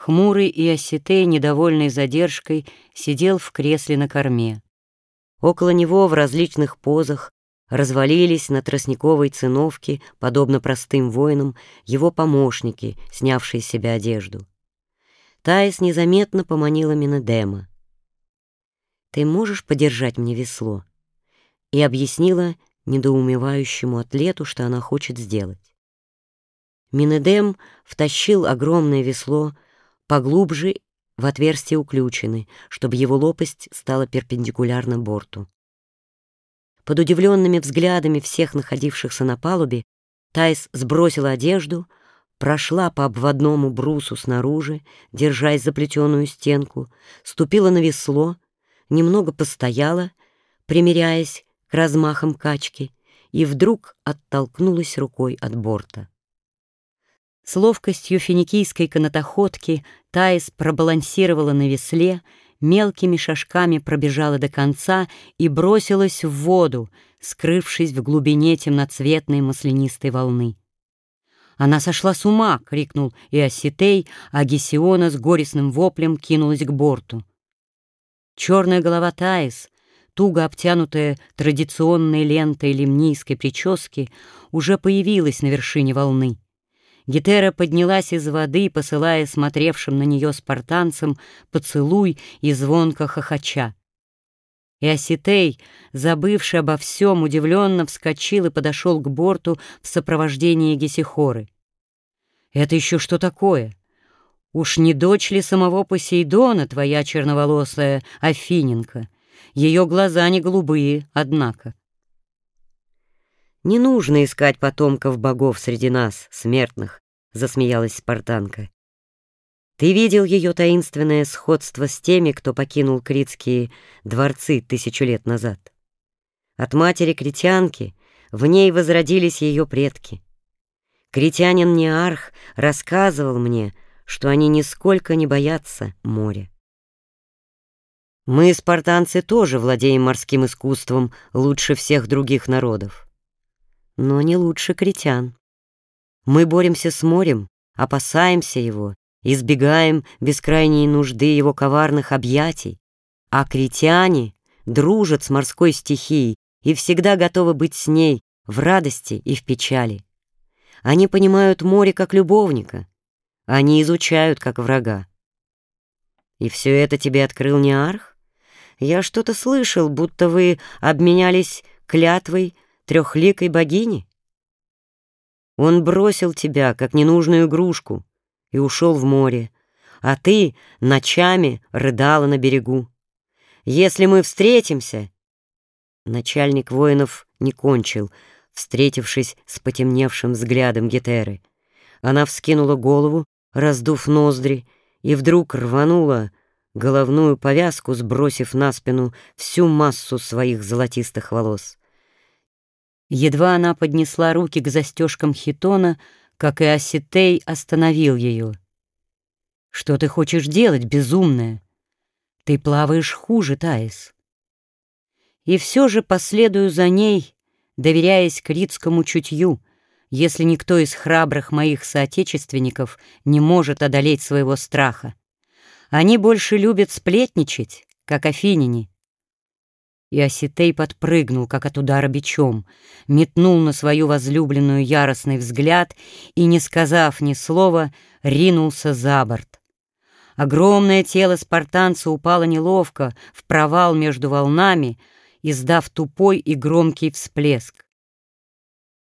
Хмурый и Осетей, недовольный задержкой, сидел в кресле на корме. Около него в различных позах развалились на тростниковой циновке, подобно простым воинам, его помощники, снявшие с себя одежду. Таис незаметно поманила Минедема. «Ты можешь подержать мне весло?» и объяснила недоумевающему атлету, что она хочет сделать. Минедем втащил огромное весло поглубже в отверстие уключены, чтобы его лопасть стала перпендикулярна борту. Под удивленными взглядами всех находившихся на палубе Тайс сбросила одежду, прошла по обводному брусу снаружи, держась за плетеную стенку, ступила на весло, немного постояла, примеряясь к размахам качки, и вдруг оттолкнулась рукой от борта. С ловкостью финикийской канатоходки Таис пробалансировала на весле, мелкими шажками пробежала до конца и бросилась в воду, скрывшись в глубине темноцветной маслянистой волны. «Она сошла с ума!» — крикнул Иоситей, а Гесиона с горестным воплем кинулась к борту. Черная голова Таис, туго обтянутая традиционной лентой лимнийской прически, уже появилась на вершине волны. Гетера поднялась из воды, посылая смотревшим на нее спартанцам поцелуй и звонко хохоча. И Осетей, забывший обо всем, удивленно вскочил и подошел к борту в сопровождении Гесихоры. «Это еще что такое? Уж не дочь ли самого Посейдона твоя черноволосая Афиненко? Ее глаза не голубые, однако». «Не нужно искать потомков богов среди нас, смертных», — засмеялась спартанка. «Ты видел ее таинственное сходство с теми, кто покинул критские дворцы тысячу лет назад? От матери критянки в ней возродились ее предки. Критянин Неарх рассказывал мне, что они нисколько не боятся моря. Мы, спартанцы, тоже владеем морским искусством лучше всех других народов но не лучше критян. Мы боремся с морем, опасаемся его, избегаем бескрайней нужды его коварных объятий, а критяне дружат с морской стихией и всегда готовы быть с ней в радости и в печали. Они понимают море как любовника, они изучают как врага. И все это тебе открыл не Арх? Я что-то слышал, будто вы обменялись клятвой трехликой богини? Он бросил тебя, как ненужную игрушку, и ушел в море, а ты ночами рыдала на берегу. Если мы встретимся...» Начальник воинов не кончил, встретившись с потемневшим взглядом Гетеры. Она вскинула голову, раздув ноздри, и вдруг рванула головную повязку, сбросив на спину всю массу своих золотистых волос. Едва она поднесла руки к застежкам хитона, как и Осетей остановил ее. «Что ты хочешь делать, безумная? Ты плаваешь хуже, Таис». И все же последую за ней, доверяясь критскому чутью, если никто из храбрых моих соотечественников не может одолеть своего страха. Они больше любят сплетничать, как афиняне, и Осетей подпрыгнул, как от удара бичом, метнул на свою возлюбленную яростный взгляд и, не сказав ни слова, ринулся за борт. Огромное тело спартанца упало неловко в провал между волнами, издав тупой и громкий всплеск.